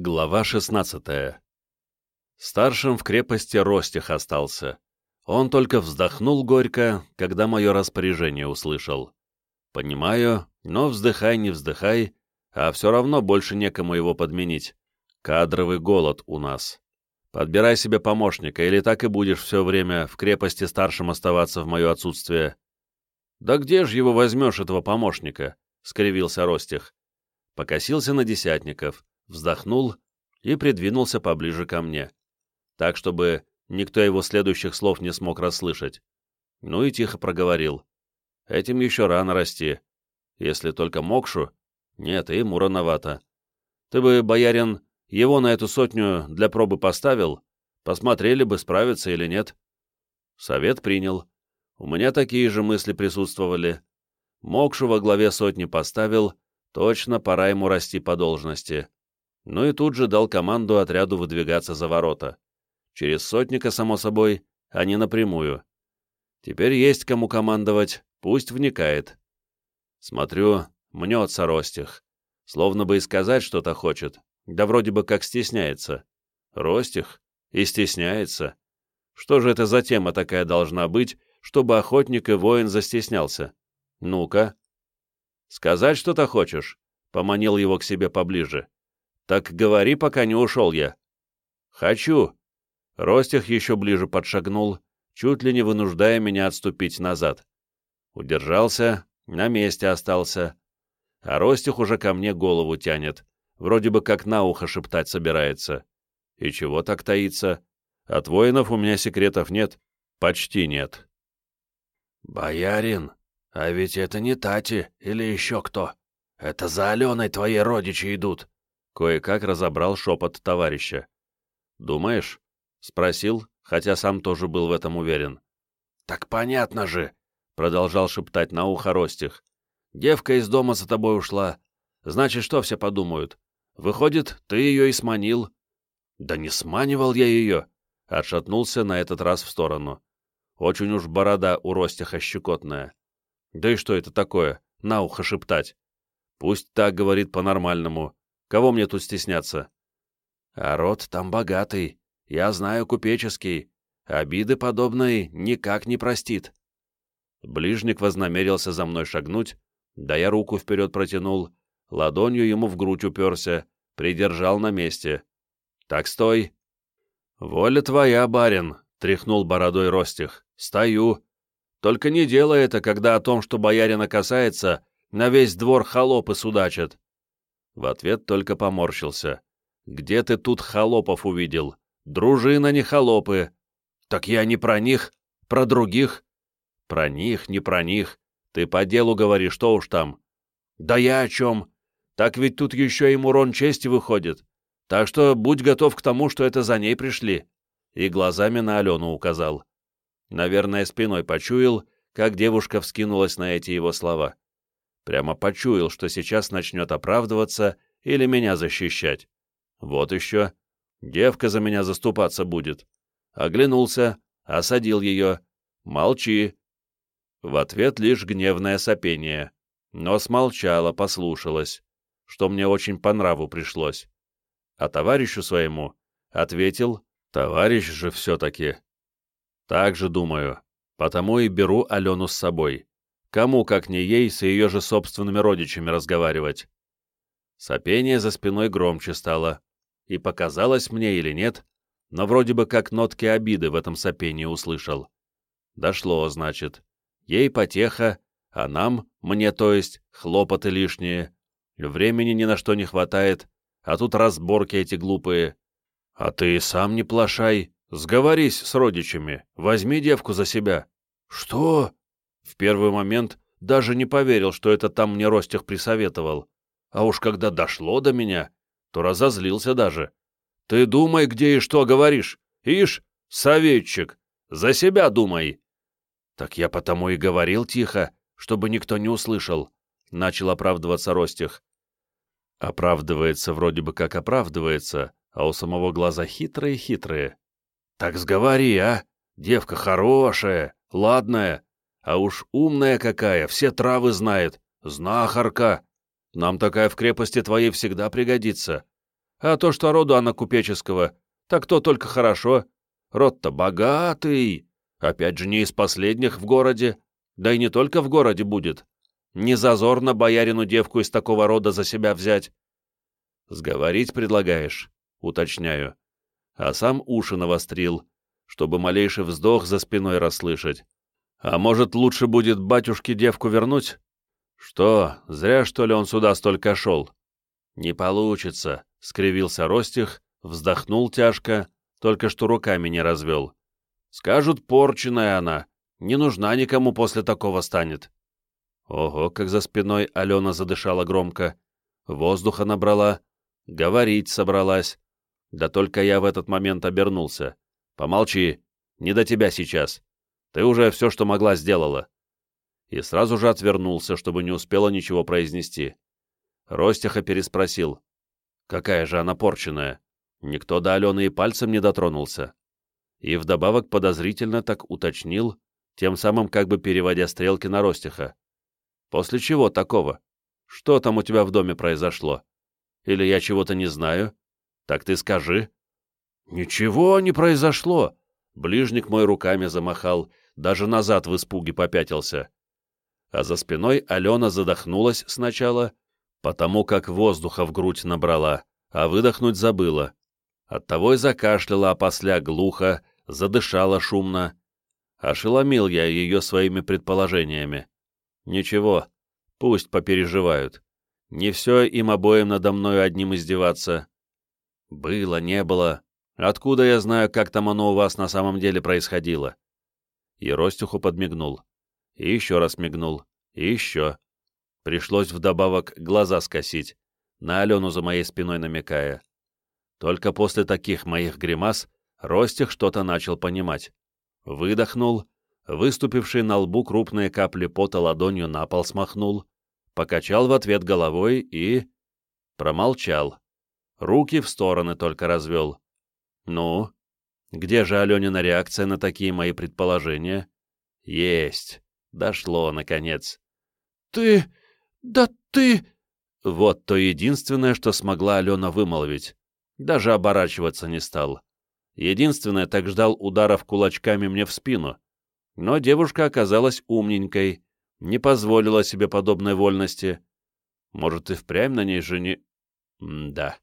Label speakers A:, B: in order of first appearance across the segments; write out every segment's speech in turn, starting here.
A: Глава 16 Старшим в крепости Ростих остался. Он только вздохнул горько, когда мое распоряжение услышал. Понимаю, но вздыхай, не вздыхай, а все равно больше некому его подменить. Кадровый голод у нас. Подбирай себе помощника, или так и будешь все время в крепости старшим оставаться в мое отсутствие. «Да где же его возьмешь, этого помощника?» — скривился Ростих. Покосился на десятников, вздохнул и придвинулся поближе ко мне, так, чтобы никто его следующих слов не смог расслышать. Ну и тихо проговорил. «Этим еще рано расти. Если только Мокшу, нет, ему рановато. Ты бы, боярин, его на эту сотню для пробы поставил, посмотрели бы, справится или нет». Совет принял. У меня такие же мысли присутствовали. Мокшу во главе сотни поставил, точно пора ему расти по должности ну и тут же дал команду отряду выдвигаться за ворота. Через сотника, само собой, а не напрямую. Теперь есть кому командовать, пусть вникает. Смотрю, мнется Ростих. Словно бы и сказать что-то хочет, да вроде бы как стесняется. Ростих? И стесняется. Что же это за тема такая должна быть, чтобы охотник и воин застеснялся? Ну-ка. Сказать что-то хочешь? Поманил его к себе поближе. «Так говори, пока не ушел я». «Хочу». Ростих еще ближе подшагнул, чуть ли не вынуждая меня отступить назад. Удержался, на месте остался. А Ростих уже ко мне голову тянет, вроде бы как на ухо шептать собирается. И чего так таится? От воинов у меня секретов нет, почти нет.
B: «Боярин, а ведь это не Тати или еще кто. Это за Аленой твои родичи идут»,
A: Кое-как разобрал шепот товарища. «Думаешь?» — спросил, хотя сам тоже был в этом уверен.
B: «Так понятно же!» — продолжал шептать на ухо Ростих. «Девка из дома за тобой ушла. Значит, что все подумают? Выходит, ты ее и сманил». «Да не сманивал я ее!» — отшатнулся на этот раз в сторону. Очень уж борода у Ростиха щекотная. Да и что это такое, на ухо шептать? Пусть так говорит по-нормальному, Кого мне тут стесняться? А род там богатый, я знаю купеческий. Обиды подобной никак не простит. Ближник вознамерился за мной шагнуть, да я руку вперед протянул, ладонью ему в грудь уперся, придержал на месте. «Так стой!» «Воля твоя, барин!» — тряхнул бородой Ростих. «Стою! Только не делай это, когда о том, что боярина касается, на весь двор холопы судачат. В ответ только поморщился. «Где ты тут холопов увидел? Дружина не холопы!» «Так я не про них, про других!» «Про них, не про них. Ты по делу говоришь, что уж там?» «Да я о чем? Так ведь тут еще и Мурон чести выходит. Так что будь готов к тому, что это за ней пришли». И глазами на Алену указал. Наверное, спиной почуял, как девушка вскинулась на эти его слова. Прямо почуял, что сейчас начнет оправдываться или меня защищать. Вот еще. Девка за меня заступаться будет. Оглянулся, осадил ее. Молчи. В ответ лишь гневное сопение. Но смолчала, послушалась, что мне очень по нраву пришлось. А товарищу своему ответил, товарищ же все-таки. Так же думаю, потому и беру Алену с собой. Кому, как не ей, с ее же собственными родичами разговаривать? Сопение за спиной громче стало. И показалось мне или нет, но вроде бы как нотки обиды в этом сопении услышал. Дошло, значит. Ей потеха, а нам, мне то есть, хлопоты лишние. Времени ни на что не хватает, а тут разборки эти глупые. А ты сам не плашай, сговорись с родичами, возьми девку за себя. Что? В первый момент даже не поверил, что это там мне Ростих присоветовал. А уж когда дошло до меня, то разозлился даже. «Ты думай, где и что говоришь. Ишь, советчик, за себя думай». «Так я потому и говорил тихо, чтобы никто не услышал», — начал оправдываться Ростих. Оправдывается вроде бы как оправдывается, а у самого глаза хитрые-хитрые. «Так сговори, а! Девка хорошая, ладная, а уж умная какая, все травы знает. Знахарка. Нам такая в крепости твоей всегда пригодится. А то, что роду она купеческого, так то только хорошо. Род-то богатый. Опять же, не из последних в городе. Да и не только в городе будет. Не зазорно боярину девку из такого рода за себя взять. Сговорить предлагаешь, уточняю. А сам уши навострил, чтобы малейший вздох за спиной расслышать. А может, лучше будет батюшке девку вернуть? Что, зря, что ли, он сюда столько шел? Не получится, — скривился Ростих, вздохнул тяжко, только что руками не развел. Скажут, порченная она, не нужна никому после такого станет. Ого, как за спиной Алена задышала громко, воздуха набрала, говорить собралась. Да только я в этот момент обернулся. Помолчи, не до тебя сейчас. Ты уже все, что могла, сделала. И сразу же отвернулся, чтобы не успела ничего произнести. Ростиха переспросил. Какая же она порченная. Никто до Алены и пальцем не дотронулся. И вдобавок подозрительно так уточнил, тем самым как бы переводя стрелки на Ростиха. «После чего такого? Что там у тебя в доме произошло? Или я чего-то не знаю? Так ты скажи». «Ничего не произошло!» Ближник мой руками замахал, даже назад в испуге попятился. А за спиной Алена задохнулась сначала, потому как воздуха в грудь набрала, а выдохнуть забыла. Оттого и закашляла опосля глухо, задышала шумно, Ошеломил я ее своими предположениями. Ничего, пусть попереживают. Не все им обоим надо мною одним издеваться. Было, не было. Откуда я знаю, как там оно у вас на самом деле происходило? И Ростюху подмигнул. И еще раз мигнул. И еще. Пришлось вдобавок глаза скосить, на Алену за моей спиной намекая. Только после таких моих гримас Ростих что-то начал понимать выдохнул, выступивший на лбу крупные капли пота ладонью на пол смахнул, покачал в ответ головой и... промолчал. Руки в стороны только развел. Ну, где же Аленина реакция на такие мои предположения? Есть. Дошло, наконец. Ты... да ты... Вот то единственное, что смогла Алена вымолвить. Даже оборачиваться не стал. Единственное, так ждал ударов кулачками мне в спину. Но девушка оказалась умненькой, не позволила себе подобной вольности. Может, и впрямь на ней жени... М-да.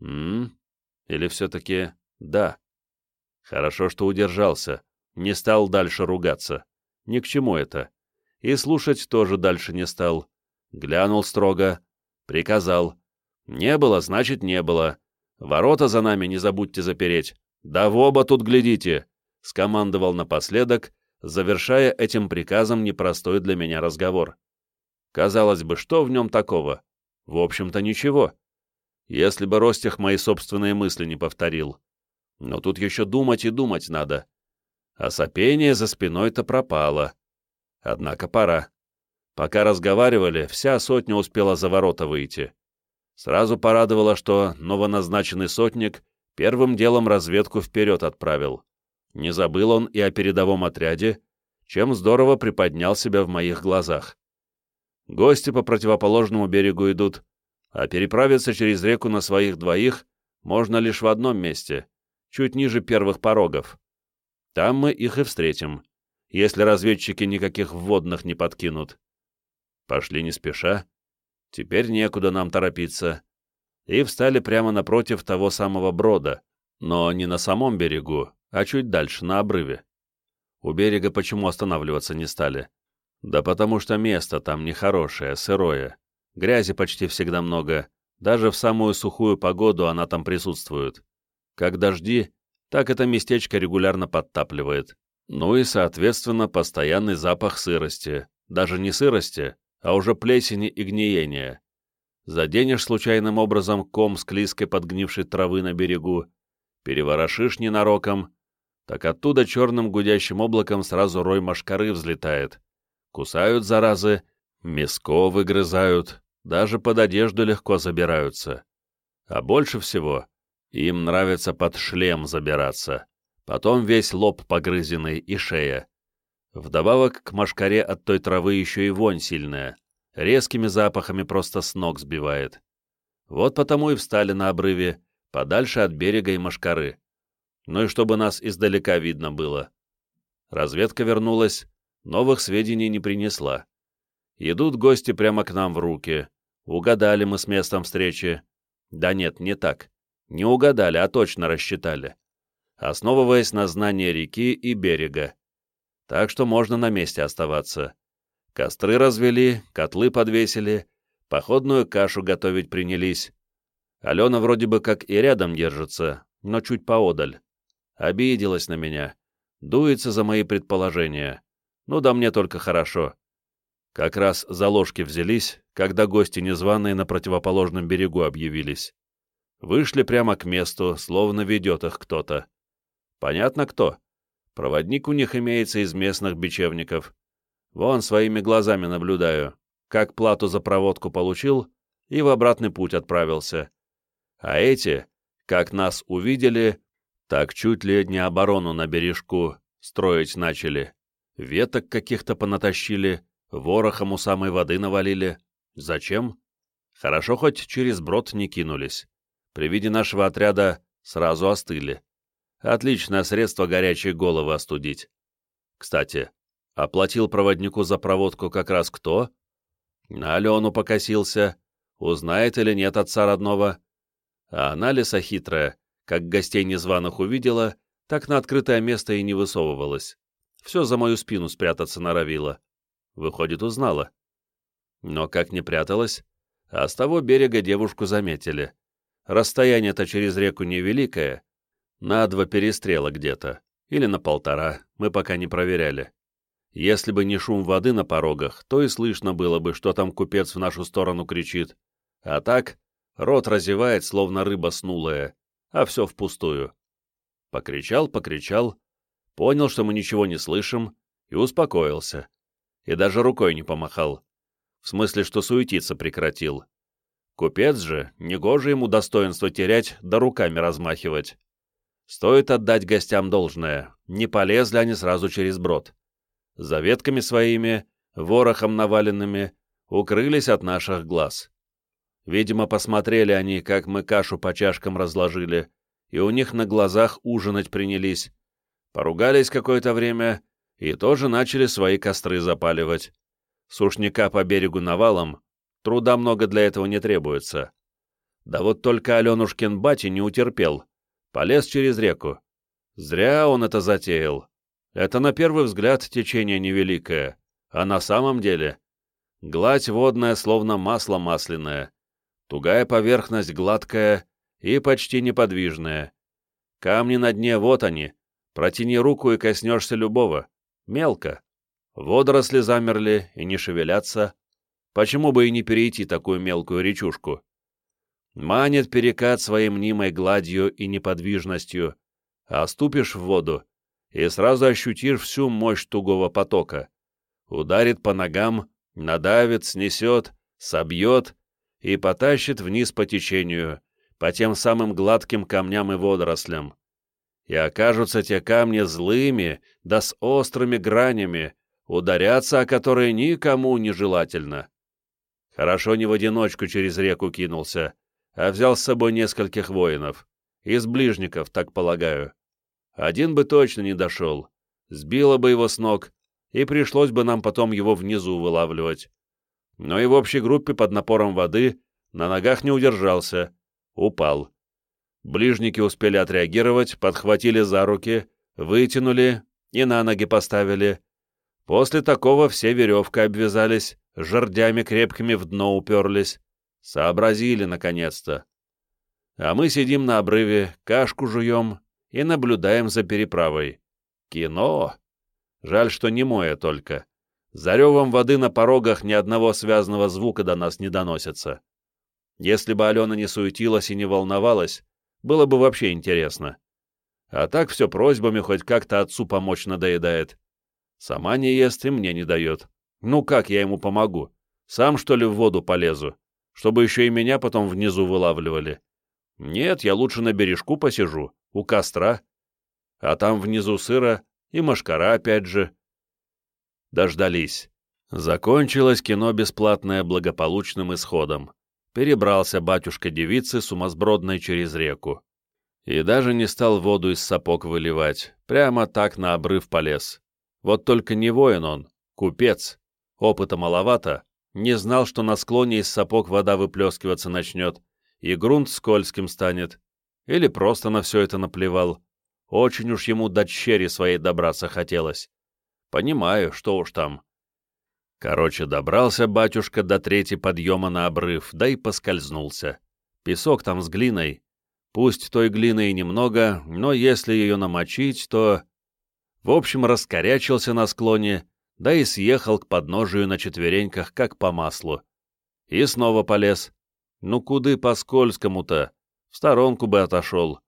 B: М? Или все-таки да. Хорошо, что удержался, не стал дальше ругаться. Ни к чему это. И слушать тоже дальше не стал. Глянул строго, приказал. Не было, значит, не было. Ворота за нами не забудьте запереть. «Да в оба тут глядите!» — скомандовал напоследок, завершая этим приказом непростой для меня разговор. Казалось бы, что в нем такого? В общем-то, ничего. Если бы Ростих мои собственные мысли не повторил. Но тут еще думать и думать надо. А сопение за спиной-то пропало. Однако пора. Пока разговаривали, вся сотня успела за ворота выйти. Сразу порадовало, что новоназначенный сотник Первым делом разведку вперед отправил. Не забыл он и о передовом отряде, чем здорово приподнял себя в моих глазах. Гости по противоположному берегу идут, а переправиться через реку на своих двоих можно лишь в одном месте, чуть ниже первых порогов. Там мы их и встретим, если разведчики никаких вводных не подкинут. Пошли не спеша. Теперь некуда нам торопиться и встали прямо напротив того самого брода, но не на самом берегу, а чуть дальше, на обрыве. У берега почему останавливаться не стали? Да потому что место там нехорошее, сырое. Грязи почти всегда много, даже в самую сухую погоду она там присутствует. Как дожди, так это местечко регулярно подтапливает. Ну и, соответственно, постоянный запах сырости. Даже не сырости, а уже плесени и гниения заденешь случайным образом ком склизкой подгнившей травы на берегу, переворошишь ненароком, так оттуда черным гудящим облаком сразу рой машкары взлетает. Кусают заразы, мяско выгрызают, даже под одежду легко забираются. А больше всего им нравится под шлем забираться, потом весь лоб погрызенный и шея. Вдобавок к машкаре от той травы еще и вонь сильная резкими запахами просто с ног сбивает.
A: Вот потому и встали на обрыве, подальше от берега и машкары. Ну и чтобы нас издалека видно было. Разведка вернулась, новых сведений не принесла. Идут гости прямо к нам в руки. Угадали мы с местом встречи. Да нет, не так. Не угадали, а точно рассчитали. Основываясь на знании реки и берега. Так что можно на месте оставаться. Костры развели, котлы подвесили, походную кашу готовить принялись. Алена вроде бы как и рядом держится, но чуть поодаль. Обиделась на меня. Дуется за мои предположения. Ну да мне только хорошо. Как раз за ложки взялись, когда гости незваные на противоположном берегу объявились. Вышли прямо к месту, словно ведет их кто-то. Понятно кто. Проводник у них имеется из местных бечевников. Вон своими глазами наблюдаю, как плату за проводку получил и в обратный путь отправился. А эти, как нас увидели, так чуть ли не оборону на бережку строить начали. Веток каких-то понатащили, ворохом у самой воды навалили. Зачем? Хорошо хоть через брод не кинулись. При виде нашего отряда сразу остыли. Отличное средство горячие головы остудить. Кстати, оплатил проводнику за проводку как раз кто? На Алену покосился. Узнает или нет отца родного. А она, лиса хитрая, как гостей незваных увидела, так на открытое место и не высовывалась. Все за мою спину спрятаться норовила. Выходит, узнала. Но как не пряталась, а с того берега девушку заметили. Расстояние-то через реку невеликое, на два перестрела где-то, или на полтора, мы пока не проверяли. Если бы не шум воды на порогах, то и слышно было бы, что там купец в нашу сторону кричит. А так, рот разевает, словно рыба снулая, а все впустую. Покричал, покричал, понял, что мы ничего не слышим, и успокоился. И даже рукой не помахал. В смысле, что суетиться прекратил. Купец же, негоже ему достоинство терять, да руками размахивать. Стоит отдать гостям должное, не полезли они сразу через брод. За ветками своими, ворохом наваленными, укрылись от наших глаз. Видимо, посмотрели они, как мы кашу по чашкам разложили, и у них на глазах ужинать принялись. Поругались какое-то время и тоже начали свои костры запаливать. Сушняка по берегу навалом, труда много для этого не требуется. Да вот только Аленушкин батя не утерпел, полез через реку. Зря он это затеял. Это на первый взгляд течение невеликое, а на самом деле гладь водная, словно масло масляное, Тугая поверхность гладкая и почти неподвижная. Камни на дне вот они. Протяни руку и коснешься любого. Мелко. Водоросли замерли и не шевелятся. Почему бы и не перейти такую мелкую речушку? Манит перекат своей мнимой гладью и неподвижностью, а ступишь в воду и сразу ощутишь всю мощь тугого потока. Ударит по ногам, надавит, снесет, собьет и потащит вниз по течению, по тем самым гладким камням и водорослям. И окажутся те камни злыми, да с острыми гранями, ударяться о которые никому не желательно. Хорошо не в одиночку через реку кинулся, а взял с собой нескольких воинов. Из ближников, так полагаю. Один бы точно не дошел. Сбило бы его с ног, и пришлось бы нам потом его внизу вылавливать но и в общей группе под напором воды на ногах не удержался, упал. Ближники успели отреагировать, подхватили за руки, вытянули и на ноги поставили. После такого все веревкой обвязались, жердями крепкими в дно уперлись. Сообразили, наконец-то. А мы сидим на обрыве, кашку жуем и наблюдаем за переправой. Кино! Жаль, что не мое только. За ревом воды на порогах ни одного связанного звука до нас не доносится. Если бы Алена не суетилась и не волновалась, было бы вообще интересно. А так все просьбами хоть как-то отцу помочь надоедает. Сама не ест и мне не дает. Ну как я ему помогу? Сам, что ли, в воду полезу? Чтобы еще и меня потом внизу вылавливали. Нет, я лучше на бережку посижу, у костра. А там внизу сыро и машкара опять же. Дождались. Закончилось кино бесплатное благополучным исходом. перебрался батюшка девицы сумасбродной через реку. И даже не стал воду из сапог выливать, прямо так на обрыв полез. Вот только не воин он, купец. Опыта маловато, не знал, что на склоне из сапог вода выплескиваться начнет, и грунт скользким станет. Или просто на все это наплевал. Очень уж ему до черри своей добраться хотелось. Понимаю, что уж там. Короче, добрался батюшка до третьей подъема на обрыв, да и поскользнулся. Песок там с глиной. Пусть той глины и немного, но если ее намочить, то... В общем, раскорячился на склоне, да и съехал к подножию на четвереньках, как по маслу. И снова полез. Ну куды по скользкому-то? В сторонку бы отошел.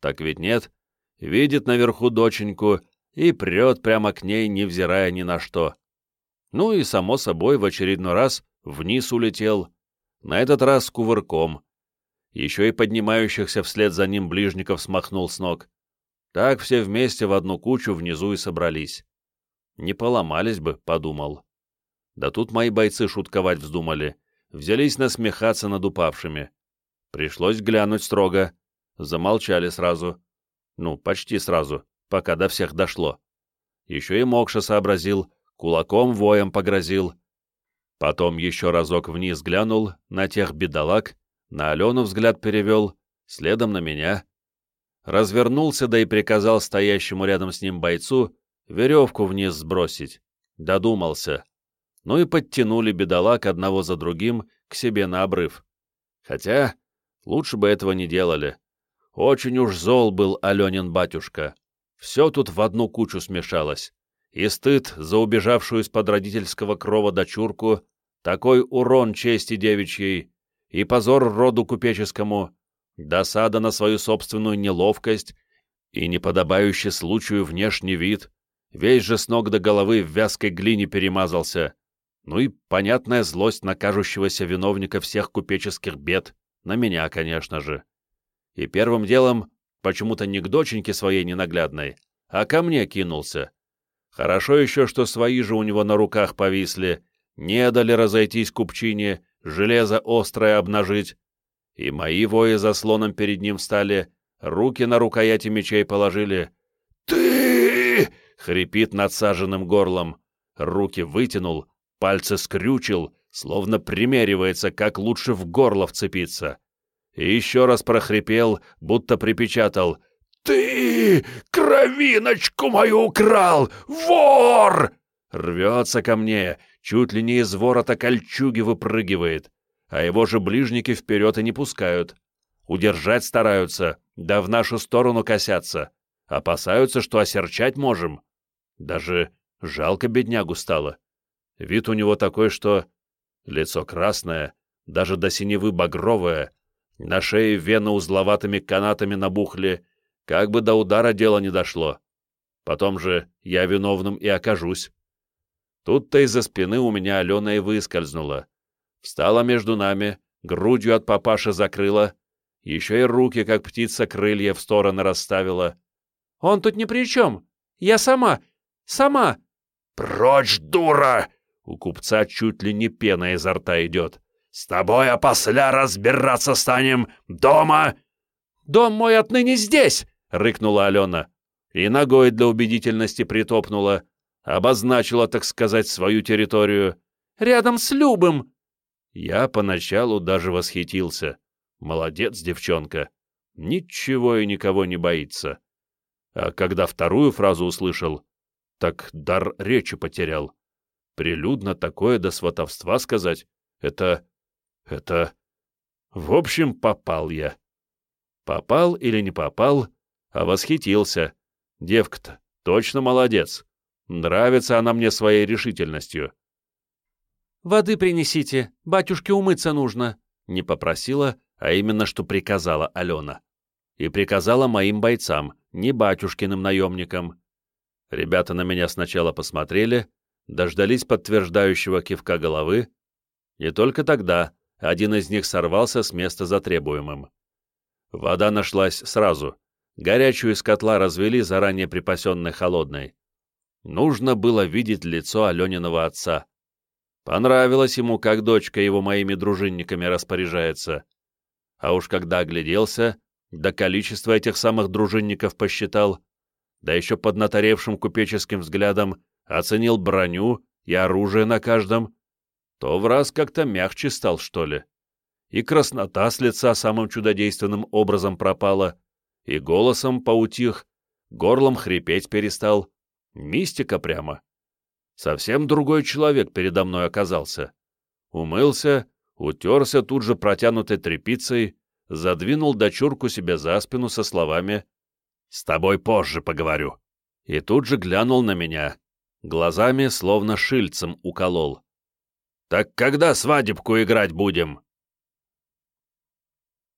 A: Так ведь нет. Видит наверху доченьку и прет прямо к ней, невзирая ни на что. Ну и, само собой, в очередной раз вниз улетел. На этот раз кувырком. Еще и поднимающихся вслед за ним ближников смахнул с ног. Так все вместе в одну кучу внизу и собрались. Не поломались бы, подумал. Да тут мои бойцы шутковать вздумали взялись насмехаться над упавшими. Пришлось глянуть строго. Замолчали сразу. Ну, почти сразу, пока до всех дошло. Еще и Мокша сообразил, кулаком воем погрозил. Потом еще разок вниз глянул на тех бедолаг, на Алену взгляд перевел, следом на меня. Развернулся, да и приказал стоящему рядом с ним бойцу веревку вниз сбросить. Додумался ну и подтянули бедолаг одного за другим к себе на обрыв. Хотя лучше бы этого не делали. Очень уж зол был Аленин батюшка. Все тут в одну кучу смешалось. И стыд за убежавшую из-под родительского крова дочурку, такой урон чести девичьей, и позор роду купеческому, досада на свою собственную неловкость и неподобающий случаю внешний вид, весь же с ног до головы в вязкой глине перемазался, ну и понятная злость на кажущегося виновника всех купеческих бед, на меня, конечно же. И первым делом почему-то не к доченьке своей ненаглядной, а ко мне кинулся. Хорошо еще, что свои же у него на руках повисли, не дали разойтись купчине, железо острое обнажить. И мои вои заслоном перед ним встали, руки на рукояти мечей положили. «Ты!» — хрипит надсаженным горлом. Руки вытянул, пальцы скрючил, словно примеривается, как лучше в горло вцепиться. И еще раз прохрипел, будто припечатал «Ты кровиночку мою украл! Вор!» Рвется ко мне, чуть ли не из ворота кольчуги выпрыгивает, а его же ближники вперед и не пускают. Удержать стараются, да в нашу сторону косятся. Опасаются, что осерчать можем. Даже жалко беднягу стало. Вид у него такой, что... Лицо красное, даже до синевы багровое, на шее вены узловатыми канатами набухли, как бы до удара дело не дошло. Потом же я виновным и окажусь. Тут-то из-за спины у меня Алена и выскользнула. Встала между нами, грудью от папаши закрыла, еще и руки, как птица, крылья в стороны расставила. «Он тут ни при чем! Я сама! Сама!» «Прочь, дура!» У купца чуть ли не пена изо рта идет. «С тобой опосля разбираться станем! Дома!» «Дом мой отныне здесь!» — рыкнула Алена. И ногой для убедительности притопнула. Обозначила, так сказать, свою территорию. «Рядом с Любым!» Я поначалу даже восхитился. Молодец, девчонка. Ничего и никого не боится. А когда вторую фразу услышал, так дар речи потерял. Прилюдно такое до сватовства сказать — это... это... В общем, попал я. Попал или не попал, а восхитился. Девка-то точно молодец. Нравится она мне своей решительностью. «Воды принесите, батюшке умыться нужно», — не попросила, а именно что приказала Алена. И приказала моим бойцам, не батюшкиным наемникам. Ребята на меня сначала посмотрели, дождались подтверждающего кивка головы, и только тогда один из них сорвался с места за требуемым. Вода нашлась сразу. Горячую из котла развели заранее припасенной холодной. Нужно было видеть лицо Алениного отца. Понравилось ему, как дочка его моими дружинниками распоряжается. А уж когда огляделся, да количество этих самых дружинников посчитал, да еще под наторевшим купеческим взглядом оценил броню и оружие на каждом, то в раз как-то мягче стал, что ли. И краснота с лица самым чудодейственным образом пропала, и голосом поутих, горлом хрипеть перестал. Мистика прямо. Совсем другой человек передо мной оказался. Умылся, утерся тут же протянутой тряпицей, задвинул дочурку себе за спину со словами «С тобой позже поговорю». И тут же глянул на меня. Глазами словно шильцем уколол. «Так когда свадебку играть будем?»